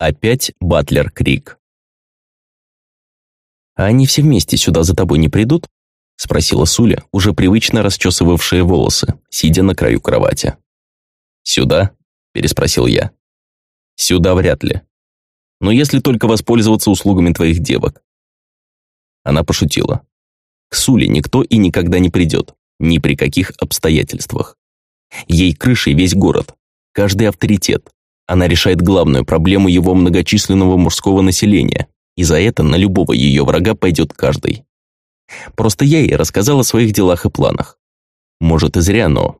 Опять Батлер Крик. «А они все вместе сюда за тобой не придут?» – спросила Суля, уже привычно расчесывавшая волосы, сидя на краю кровати. «Сюда?» – переспросил я. «Сюда вряд ли. Но если только воспользоваться услугами твоих девок». Она пошутила. «К Суле никто и никогда не придет, ни при каких обстоятельствах. Ей крышей весь город, каждый авторитет. Она решает главную проблему его многочисленного мужского населения, и за это на любого ее врага пойдет каждый. Просто я ей рассказал о своих делах и планах. Может и зря, но...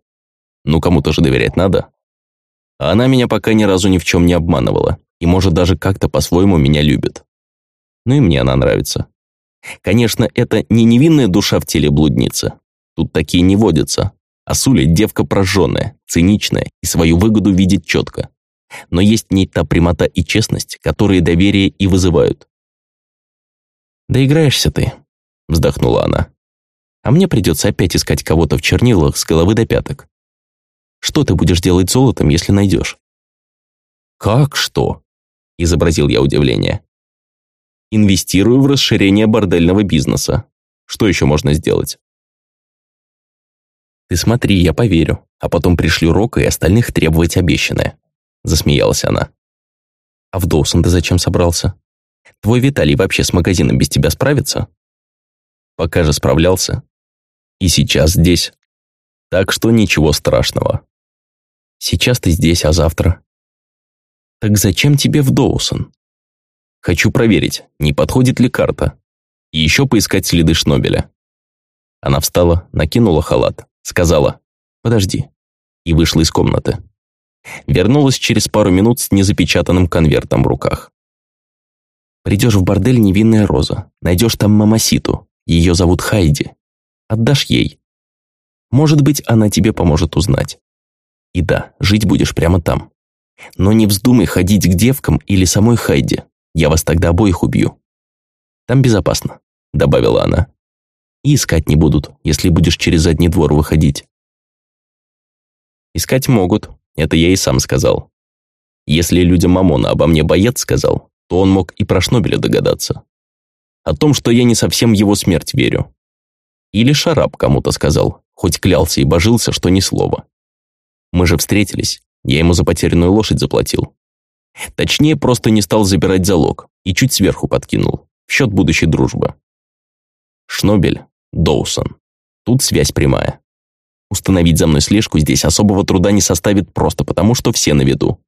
Ну кому-то же доверять надо. А она меня пока ни разу ни в чем не обманывала, и может даже как-то по-своему меня любит. Ну и мне она нравится. Конечно, это не невинная душа в теле блудницы. Тут такие не водятся. А Суля девка прожженная, циничная и свою выгоду видит четко. Но есть в ней та прямота и честность, которые доверие и вызывают. «Доиграешься ты», — вздохнула она. «А мне придется опять искать кого-то в чернилах с головы до пяток. Что ты будешь делать золотом, если найдешь?» «Как что?» – изобразил я удивление. «Инвестирую в расширение бордельного бизнеса. Что еще можно сделать?» «Ты смотри, я поверю, а потом пришлю Рока и остальных требовать обещанное», – засмеялась она. «А в Доусон ты зачем собрался?» Твой Виталий вообще с магазином без тебя справится? Пока же справлялся. И сейчас здесь. Так что ничего страшного. Сейчас ты здесь, а завтра? Так зачем тебе в Доусон? Хочу проверить, не подходит ли карта. И еще поискать следы Шнобеля. Она встала, накинула халат, сказала «Подожди» и вышла из комнаты. Вернулась через пару минут с незапечатанным конвертом в руках. Придешь в бордель невинная роза, найдешь там мамаситу, ее зовут Хайди. Отдашь ей. Может быть, она тебе поможет узнать. И да, жить будешь прямо там. Но не вздумай ходить к девкам или самой Хайди. Я вас тогда обоих убью. Там безопасно, добавила она. И искать не будут, если будешь через задний двор выходить. Искать могут, это я и сам сказал. Если людям Мамона обо мне боец сказал, то он мог и про Шнобеля догадаться. О том, что я не совсем его смерть верю. Или Шарап кому-то сказал, хоть клялся и божился, что ни слова. Мы же встретились, я ему за потерянную лошадь заплатил. Точнее, просто не стал забирать залог и чуть сверху подкинул, в счет будущей дружбы. Шнобель, Доусон. Тут связь прямая. Установить за мной слежку здесь особого труда не составит просто потому, что все на виду.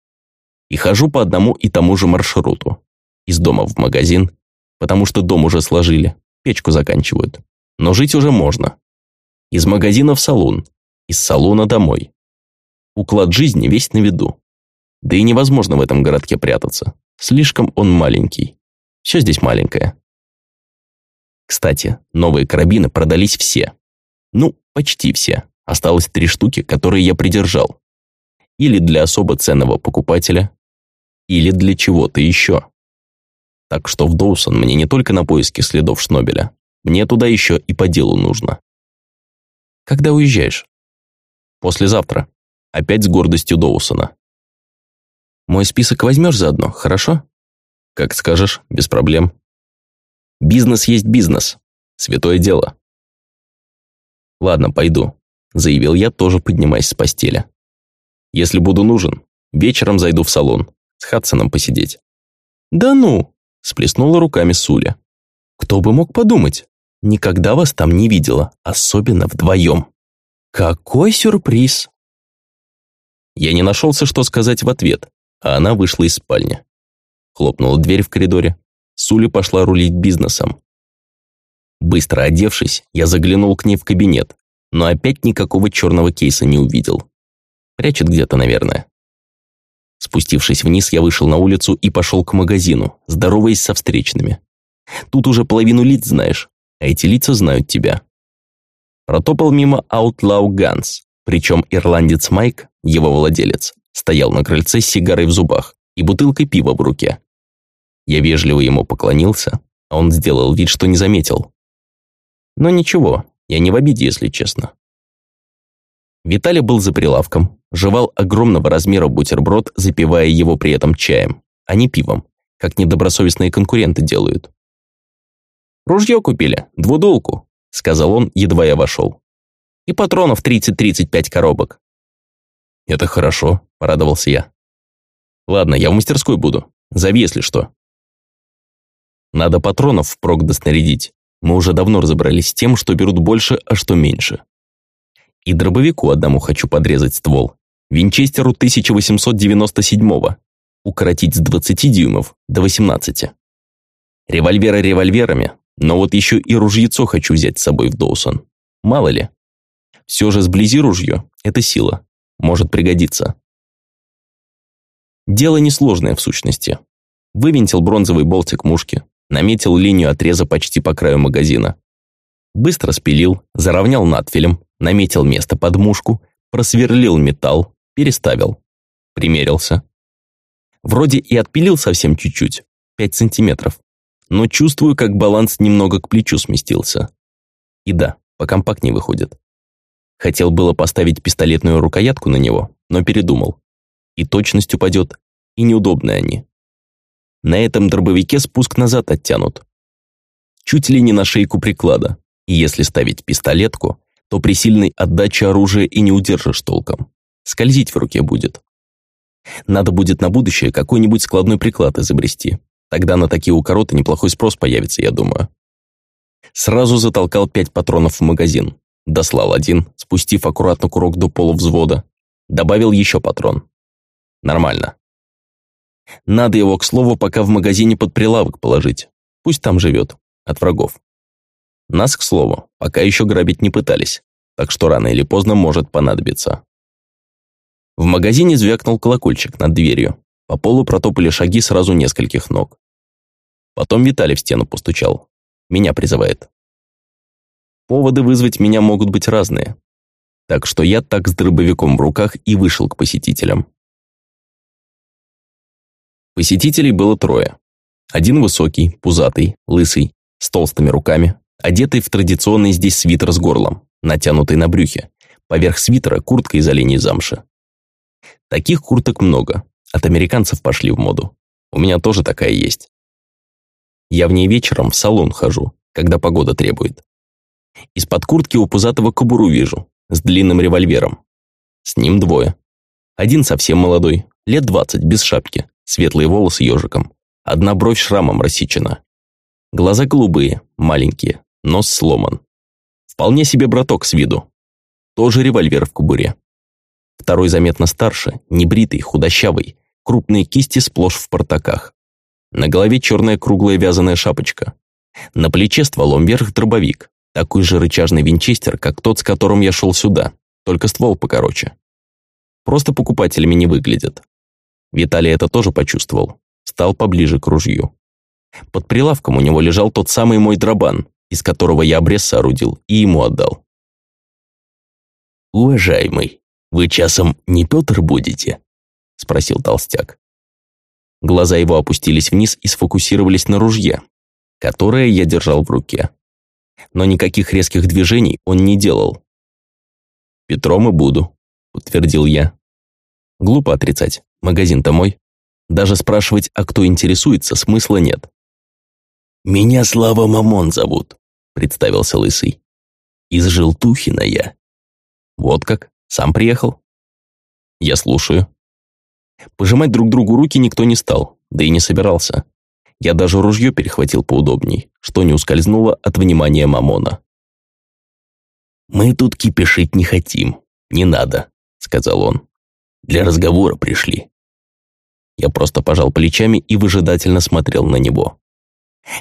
И хожу по одному и тому же маршруту. Из дома в магазин, потому что дом уже сложили, печку заканчивают. Но жить уже можно. Из магазина в салон, из салона домой. Уклад жизни весь на виду. Да и невозможно в этом городке прятаться. Слишком он маленький. Все здесь маленькое. Кстати, новые карабины продались все. Ну, почти все. Осталось три штуки, которые я придержал. Или для особо ценного покупателя, или для чего-то еще. Так что в Доусон мне не только на поиски следов Шнобеля. Мне туда еще и по делу нужно. Когда уезжаешь? Послезавтра. Опять с гордостью Доусона. Мой список возьмешь заодно, хорошо? Как скажешь, без проблем. Бизнес есть бизнес. Святое дело. Ладно, пойду, заявил я, тоже поднимаясь с постели. Если буду нужен, вечером зайду в салон, с Хадсоном посидеть. Да ну, Сплеснула руками Суля. «Кто бы мог подумать? Никогда вас там не видела, особенно вдвоем. Какой сюрприз!» Я не нашелся, что сказать в ответ, а она вышла из спальни. Хлопнула дверь в коридоре. Суля пошла рулить бизнесом. Быстро одевшись, я заглянул к ней в кабинет, но опять никакого черного кейса не увидел. Прячет где-то, наверное. Спустившись вниз, я вышел на улицу и пошел к магазину, здороваясь со встречными. Тут уже половину лиц знаешь, а эти лица знают тебя. Протопал мимо Outlaw Guns, причем ирландец Майк, его владелец, стоял на крыльце с сигарой в зубах и бутылкой пива в руке. Я вежливо ему поклонился, а он сделал вид, что не заметил. Но ничего, я не в обиде, если честно. Виталий был за прилавком, жевал огромного размера бутерброд, запивая его при этом чаем, а не пивом, как недобросовестные конкуренты делают. «Ружье купили, двудулку», — сказал он, едва я вошел. «И патронов 30-35 коробок». «Это хорошо», — порадовался я. «Ладно, я в мастерской буду. Зови, если что». Надо патронов впрок доснарядить. Мы уже давно разобрались с тем, что берут больше, а что меньше. И дробовику одному хочу подрезать ствол. Винчестеру 1897-го. Укоротить с 20 дюймов до 18. Револьверы револьверами, но вот еще и ружьецо хочу взять с собой в Доусон. Мало ли. Все же сблизи ружье – это сила. Может пригодиться. Дело несложное в сущности. Вывинтил бронзовый болтик мушки, наметил линию отреза почти по краю магазина. Быстро спилил, заровнял надфилем, наметил место под мушку, просверлил металл, переставил. Примерился. Вроде и отпилил совсем чуть-чуть, 5 сантиметров, но чувствую, как баланс немного к плечу сместился. И да, покомпактнее выходит. Хотел было поставить пистолетную рукоятку на него, но передумал. И точность упадет, и неудобны они. На этом дробовике спуск назад оттянут. Чуть ли не на шейку приклада. И если ставить пистолетку, то при сильной отдаче оружия и не удержишь толком. Скользить в руке будет. Надо будет на будущее какой-нибудь складной приклад изобрести. Тогда на такие укороты неплохой спрос появится, я думаю. Сразу затолкал пять патронов в магазин. Дослал один, спустив аккуратно курок до пола взвода. Добавил еще патрон. Нормально. Надо его, к слову, пока в магазине под прилавок положить. Пусть там живет. От врагов. Нас, к слову, пока еще грабить не пытались. Так что рано или поздно может понадобиться. В магазине звякнул колокольчик над дверью. По полу протопали шаги сразу нескольких ног. Потом Виталий в стену постучал. Меня призывает. Поводы вызвать меня могут быть разные. Так что я так с дробовиком в руках и вышел к посетителям. Посетителей было трое. Один высокий, пузатый, лысый, с толстыми руками, одетый в традиционный здесь свитер с горлом, натянутый на брюхе. Поверх свитера куртка из оленей замши. Таких курток много. От американцев пошли в моду. У меня тоже такая есть. Я в ней вечером в салон хожу, когда погода требует. Из-под куртки у пузатого кобуру вижу, с длинным револьвером. С ним двое. Один совсем молодой, лет двадцать, без шапки, светлые волосы ежиком, одна бровь шрамом рассечена. Глаза голубые, маленькие, нос сломан. Вполне себе браток с виду. Тоже револьвер в кобуре. Второй заметно старше, небритый, худощавый, крупные кисти сплошь в портаках. На голове черная круглая вязаная шапочка. На плече стволом вверх дробовик, такой же рычажный винчестер, как тот, с которым я шел сюда, только ствол покороче. Просто покупателями не выглядят. Виталий это тоже почувствовал. Стал поближе к ружью. Под прилавком у него лежал тот самый мой дробан, из которого я обрез соорудил и ему отдал. «Уважаемый, вы часом не Петр будете?» – спросил толстяк. Глаза его опустились вниз и сфокусировались на ружье, которое я держал в руке. Но никаких резких движений он не делал. «Петром и буду», – утвердил я. Глупо отрицать. Магазин-то мой. Даже спрашивать, а кто интересуется, смысла нет. «Меня Слава Мамон зовут», — представился Лысый. «Из Желтухина я». «Вот как? Сам приехал?» «Я слушаю». Пожимать друг другу руки никто не стал, да и не собирался. Я даже ружье перехватил поудобней, что не ускользнуло от внимания Мамона. «Мы тут кипишить не хотим, не надо», — сказал он. Для разговора пришли». Я просто пожал плечами и выжидательно смотрел на него.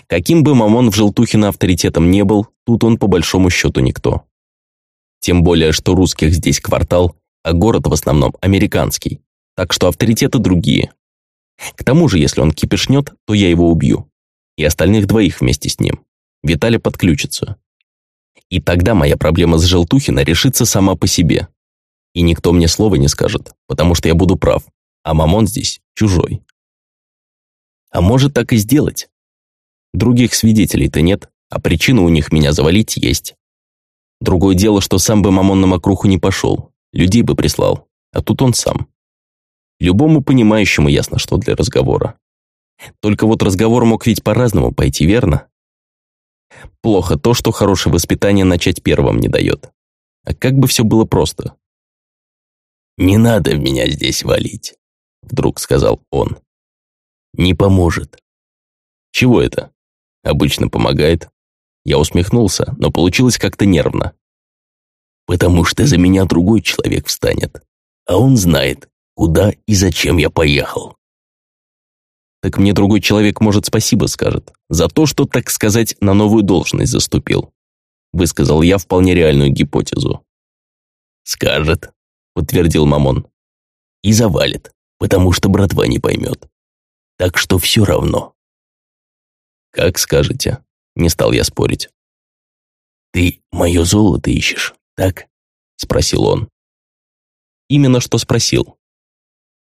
Каким бы Мамон в Желтухино авторитетом не был, тут он по большому счету никто. Тем более, что русских здесь квартал, а город в основном американский, так что авторитеты другие. К тому же, если он кипишнет, то я его убью. И остальных двоих вместе с ним. Виталий подключится. И тогда моя проблема с Желтухино решится сама по себе. И никто мне слова не скажет, потому что я буду прав, а Мамон здесь чужой. А может так и сделать? Других свидетелей-то нет, а причина у них меня завалить есть. Другое дело, что сам бы Мамон на мокруху не пошел, людей бы прислал, а тут он сам. Любому понимающему ясно, что для разговора. Только вот разговор мог ведь по-разному пойти, верно? Плохо то, что хорошее воспитание начать первым не дает. А как бы все было просто? «Не надо меня здесь валить», — вдруг сказал он. «Не поможет». «Чего это?» «Обычно помогает». Я усмехнулся, но получилось как-то нервно. «Потому что за меня другой человек встанет, а он знает, куда и зачем я поехал». Так мне другой человек, может, спасибо скажет. За то, что, так сказать, на новую должность заступил. Высказал я вполне реальную гипотезу. «Скажет», — подтвердил Мамон. «И завалит, потому что братва не поймет. Так что все равно». «Как скажете», — не стал я спорить. «Ты мое золото ищешь, так?» — спросил он. Именно что спросил.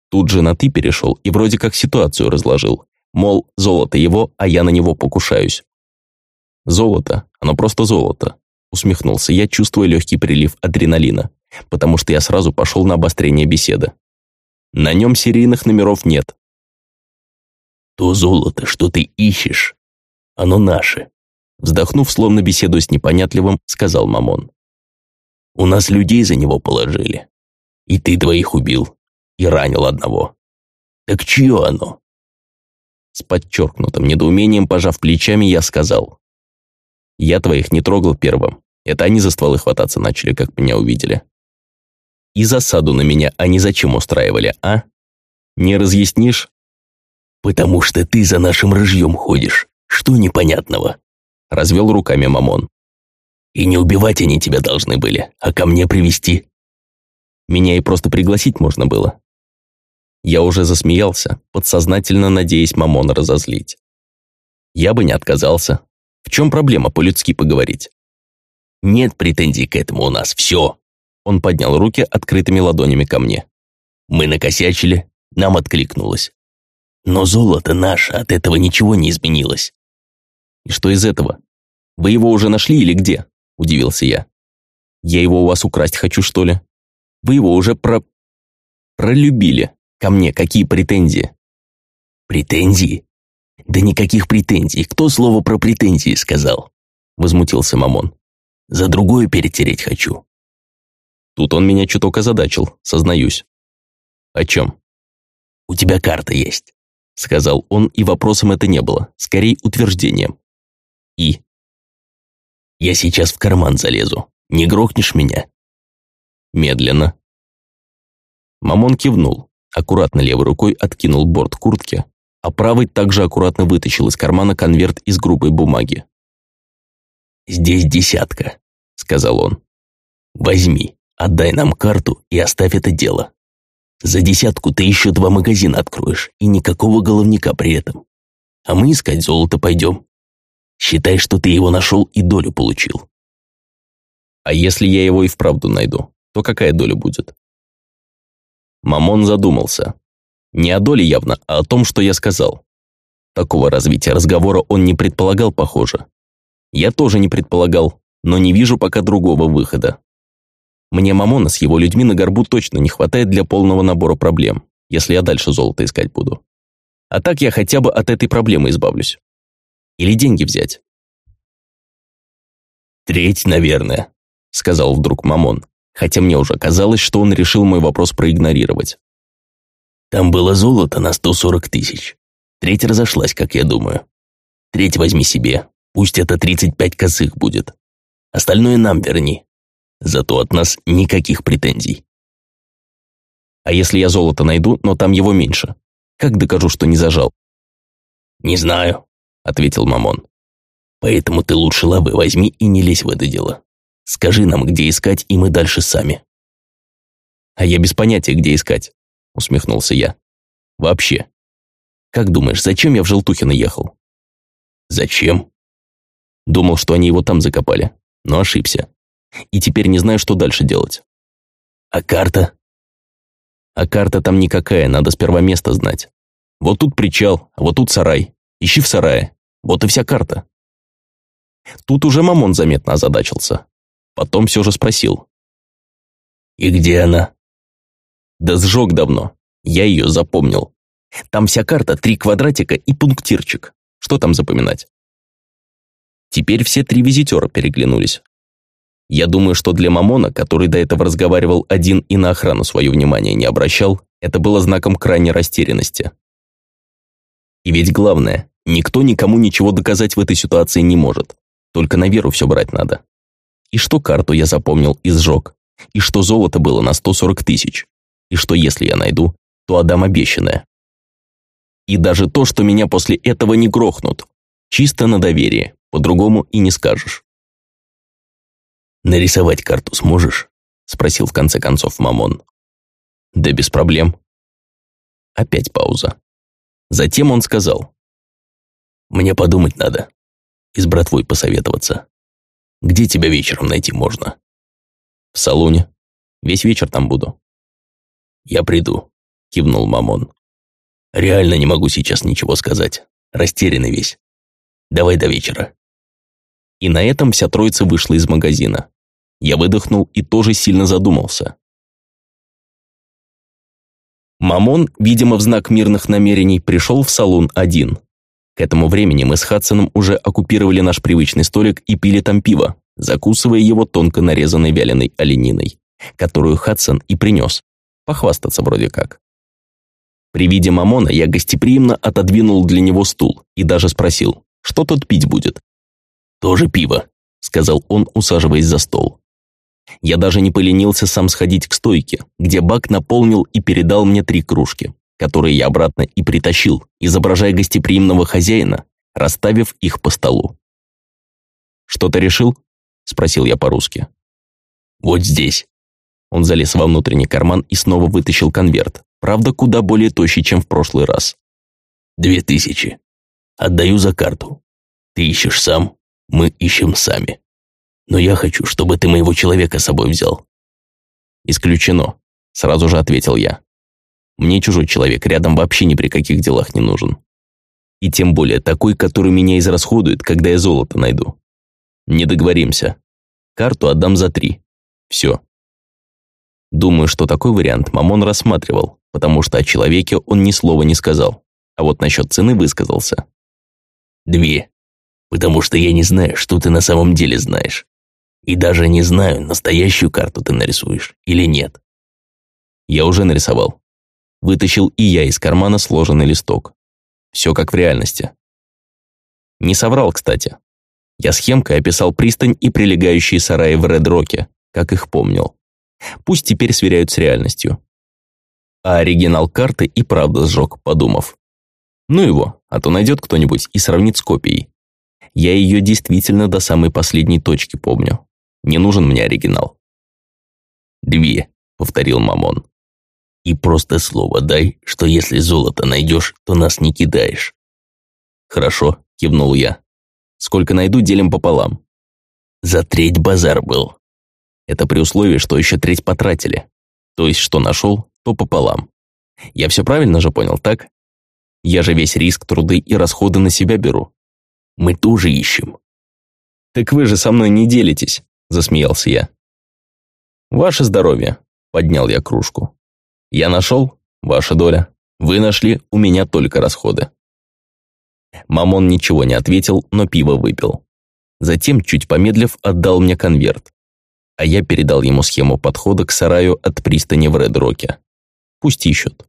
Тут же на «ты» перешел и вроде как ситуацию разложил. Мол, золото его, а я на него покушаюсь. Золото, оно просто золото. Усмехнулся я, чувствуя легкий прилив адреналина, потому что я сразу пошел на обострение беседы. На нем серийных номеров нет. То золото, что ты ищешь, оно наше. Вздохнув, словно беседуя с непонятливым, сказал Мамон. У нас людей за него положили. И ты двоих убил и ранил одного. Так чье оно?» С подчеркнутым недоумением, пожав плечами, я сказал. «Я твоих не трогал первым. Это они за стволы хвататься начали, как меня увидели. И засаду на меня они зачем устраивали, а? Не разъяснишь?» «Потому что ты за нашим рыжьем ходишь. Что непонятного?» Развел руками Мамон. «И не убивать они тебя должны были, а ко мне привести. Меня и просто пригласить можно было. Я уже засмеялся, подсознательно надеясь Мамона разозлить. Я бы не отказался. В чем проблема по-людски поговорить? Нет претензий к этому у нас, все. Он поднял руки открытыми ладонями ко мне. Мы накосячили, нам откликнулось. Но золото наше, от этого ничего не изменилось. И что из этого? Вы его уже нашли или где? Удивился я. Я его у вас украсть хочу, что ли? Вы его уже про... пролюбили. Ко мне какие претензии? Претензии? Да никаких претензий. Кто слово про претензии сказал? Возмутился Мамон. За другое перетереть хочу. Тут он меня чуток озадачил, сознаюсь. О чем? У тебя карта есть. Сказал он, и вопросом это не было, скорее утверждением. И? Я сейчас в карман залезу. Не грохнешь меня? Медленно. Мамон кивнул, аккуратно левой рукой откинул борт куртки, а правой также аккуратно вытащил из кармана конверт из грубой бумаги. «Здесь десятка», — сказал он. «Возьми, отдай нам карту и оставь это дело. За десятку ты еще два магазина откроешь, и никакого головника при этом. А мы искать золото пойдем. Считай, что ты его нашел и долю получил». «А если я его и вправду найду, то какая доля будет?» Мамон задумался. Не о доле явно, а о том, что я сказал. Такого развития разговора он не предполагал, похоже. Я тоже не предполагал, но не вижу пока другого выхода. Мне Мамона с его людьми на горбу точно не хватает для полного набора проблем, если я дальше золото искать буду. А так я хотя бы от этой проблемы избавлюсь. Или деньги взять. «Треть, наверное», — сказал вдруг Мамон хотя мне уже казалось, что он решил мой вопрос проигнорировать. «Там было золото на 140 тысяч. Треть разошлась, как я думаю. Треть возьми себе, пусть это 35 косых будет. Остальное нам верни. Зато от нас никаких претензий». «А если я золото найду, но там его меньше? Как докажу, что не зажал?» «Не знаю», — ответил Мамон. «Поэтому ты лучше лавы возьми и не лезь в это дело. Скажи нам, где искать, и мы дальше сами». «А я без понятия, где искать», — усмехнулся я. «Вообще. Как думаешь, зачем я в Желтухино ехал?» «Зачем?» Думал, что они его там закопали, но ошибся. И теперь не знаю, что дальше делать. «А карта?» «А карта там никакая, надо сперва место знать. Вот тут причал, вот тут сарай. Ищи в сарае. Вот и вся карта». Тут уже Мамон заметно озадачился. Потом все же спросил. «И где она?» «Да сжег давно. Я ее запомнил. Там вся карта, три квадратика и пунктирчик. Что там запоминать? Теперь все три визитера переглянулись. Я думаю, что для Мамона, который до этого разговаривал один и на охрану свое внимание не обращал, это было знаком крайней растерянности. И ведь главное, никто никому ничего доказать в этой ситуации не может. Только на веру все брать надо. И что карту я запомнил и сжег. И что золото было на 140 тысяч. И что если я найду, то отдам обещанное. И даже то, что меня после этого не грохнут. Чисто на доверие, по-другому и не скажешь. «Нарисовать карту сможешь?» – спросил в конце концов Мамон. «Да без проблем». Опять пауза. Затем он сказал. «Мне подумать надо. И с братвой посоветоваться. Где тебя вечером найти можно?» «В салоне. Весь вечер там буду». «Я приду», – кивнул Мамон. «Реально не могу сейчас ничего сказать. Растерянный весь. Давай до вечера». И на этом вся троица вышла из магазина. Я выдохнул и тоже сильно задумался. Мамон, видимо, в знак мирных намерений, пришел в салон один. К этому времени мы с Хадсоном уже оккупировали наш привычный столик и пили там пиво, закусывая его тонко нарезанной вяленой олениной, которую Хадсон и принес. Похвастаться вроде как. При виде Мамона я гостеприимно отодвинул для него стул и даже спросил, что тот пить будет. «Тоже пиво», — сказал он, усаживаясь за стол. Я даже не поленился сам сходить к стойке, где Бак наполнил и передал мне три кружки, которые я обратно и притащил, изображая гостеприимного хозяина, расставив их по столу. «Что-то решил?» – спросил я по-русски. «Вот здесь». Он залез во внутренний карман и снова вытащил конверт, правда, куда более тощий, чем в прошлый раз. «Две тысячи. Отдаю за карту. Ты ищешь сам, мы ищем сами. Но я хочу, чтобы ты моего человека с собой взял». «Исключено», — сразу же ответил я. «Мне чужой человек рядом вообще ни при каких делах не нужен. И тем более такой, который меня израсходует, когда я золото найду. Не договоримся. Карту отдам за три. Все». Думаю, что такой вариант Мамон рассматривал, потому что о человеке он ни слова не сказал, а вот насчет цены высказался. «Две», потому что я не знаю, что ты на самом деле знаешь. И даже не знаю, настоящую карту ты нарисуешь или нет. Я уже нарисовал. Вытащил и я из кармана сложенный листок. Все как в реальности. Не соврал, кстати. Я схемкой описал пристань и прилегающие сараи в Ред-Роке, как их помнил. Пусть теперь сверяют с реальностью. А оригинал карты и правда сжег, подумав. Ну его, а то найдет кто-нибудь и сравнит с копией. Я ее действительно до самой последней точки помню. Не нужен мне оригинал. «Две», — повторил Мамон. «И просто слово дай, что если золото найдешь, то нас не кидаешь». «Хорошо», — кивнул я. «Сколько найду, делим пополам». «За треть базар был». Это при условии, что еще треть потратили. То есть, что нашел, то пополам. Я все правильно же понял, так? Я же весь риск, труды и расходы на себя беру. Мы тоже ищем». «Так вы же со мной не делитесь», – засмеялся я. «Ваше здоровье», – поднял я кружку. «Я нашел, ваша доля. Вы нашли, у меня только расходы». Мамон ничего не ответил, но пиво выпил. Затем, чуть помедлив, отдал мне конверт. А я передал ему схему подхода к сараю от пристани в Ред-Роке. Пусть ищут.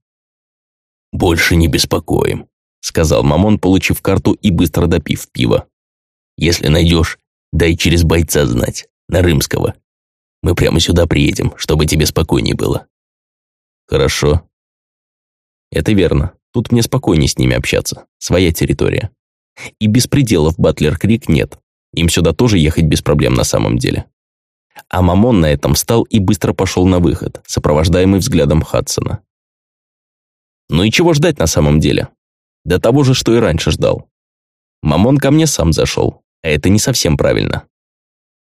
«Больше не беспокоим», сказал Мамон, получив карту и быстро допив пиво. «Если найдешь, дай через бойца знать, на Рымского. Мы прямо сюда приедем, чтобы тебе спокойнее было». «Хорошо». «Это верно. Тут мне спокойнее с ними общаться. Своя территория. И беспределов Батлер-Крик нет. Им сюда тоже ехать без проблем на самом деле». А Мамон на этом встал и быстро пошел на выход, сопровождаемый взглядом Хадсона. Ну и чего ждать на самом деле? До того же, что и раньше ждал. Мамон ко мне сам зашел, а это не совсем правильно.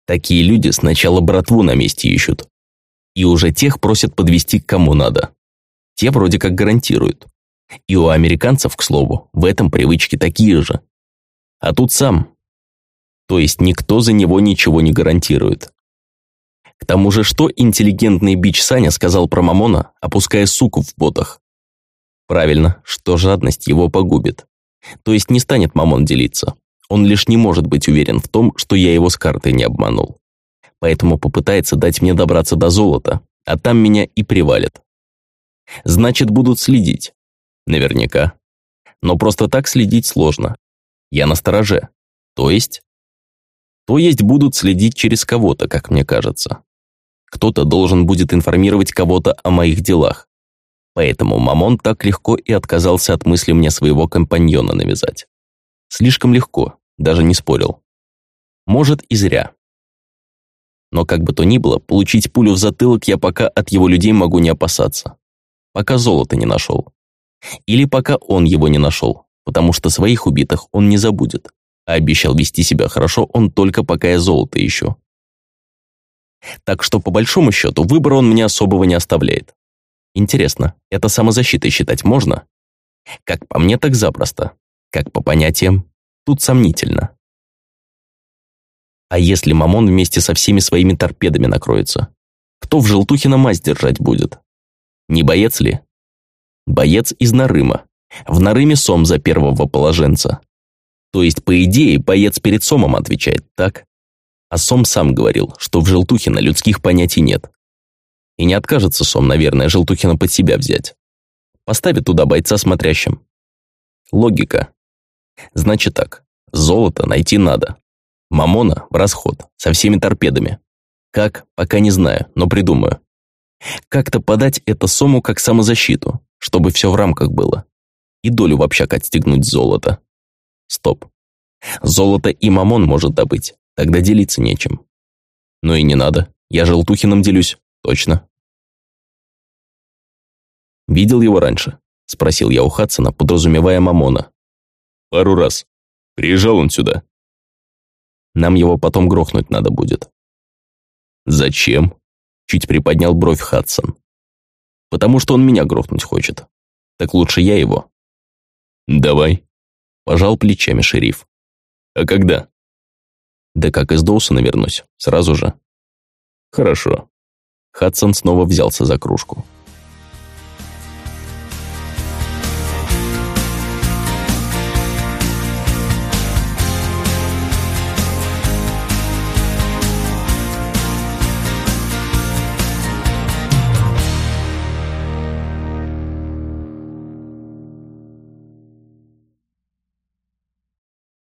Такие люди сначала братву на месте ищут. И уже тех просят подвести к кому надо. Те вроде как гарантируют. И у американцев, к слову, в этом привычки такие же. А тут сам. То есть никто за него ничего не гарантирует. К тому же, что интеллигентный бич Саня сказал про Мамона, опуская суку в ботах? Правильно, что жадность его погубит. То есть не станет Мамон делиться. Он лишь не может быть уверен в том, что я его с картой не обманул. Поэтому попытается дать мне добраться до золота, а там меня и привалит. Значит, будут следить. Наверняка. Но просто так следить сложно. Я на стороже. То есть? То есть будут следить через кого-то, как мне кажется. Кто-то должен будет информировать кого-то о моих делах. Поэтому Мамон так легко и отказался от мысли мне своего компаньона навязать. Слишком легко, даже не спорил. Может, и зря. Но как бы то ни было, получить пулю в затылок я пока от его людей могу не опасаться. Пока золото не нашел. Или пока он его не нашел, потому что своих убитых он не забудет. А обещал вести себя хорошо он только пока я золото ищу. Так что, по большому счету, выбора он мне особого не оставляет. Интересно, это самозащитой считать можно? Как по мне, так запросто. Как по понятиям, тут сомнительно. А если Мамон вместе со всеми своими торпедами накроется? Кто в Желтухина мазь держать будет? Не боец ли? Боец из Нарыма. В Нарыме Сом за первого положенца. То есть, по идее, боец перед Сомом отвечает, так? А Сом сам говорил, что в Желтухина людских понятий нет. И не откажется Сом, наверное, Желтухина под себя взять. Поставит туда бойца смотрящим. Логика. Значит так, золото найти надо. Мамона в расход, со всеми торпедами. Как, пока не знаю, но придумаю. Как-то подать это Сому как самозащиту, чтобы все в рамках было. И долю в общак отстегнуть золото. Стоп. Золото и мамон может добыть, тогда делиться нечем. Но и не надо, я Желтухиным делюсь, точно. «Видел его раньше?» – спросил я у Хадсона, подразумевая Мамона. «Пару раз. Приезжал он сюда». «Нам его потом грохнуть надо будет». «Зачем?» – чуть приподнял бровь Хадсон. «Потому что он меня грохнуть хочет. Так лучше я его». «Давай», – пожал плечами шериф. «А когда?» «Да как из Доусона вернусь, сразу же». «Хорошо». Хадсон снова взялся за кружку.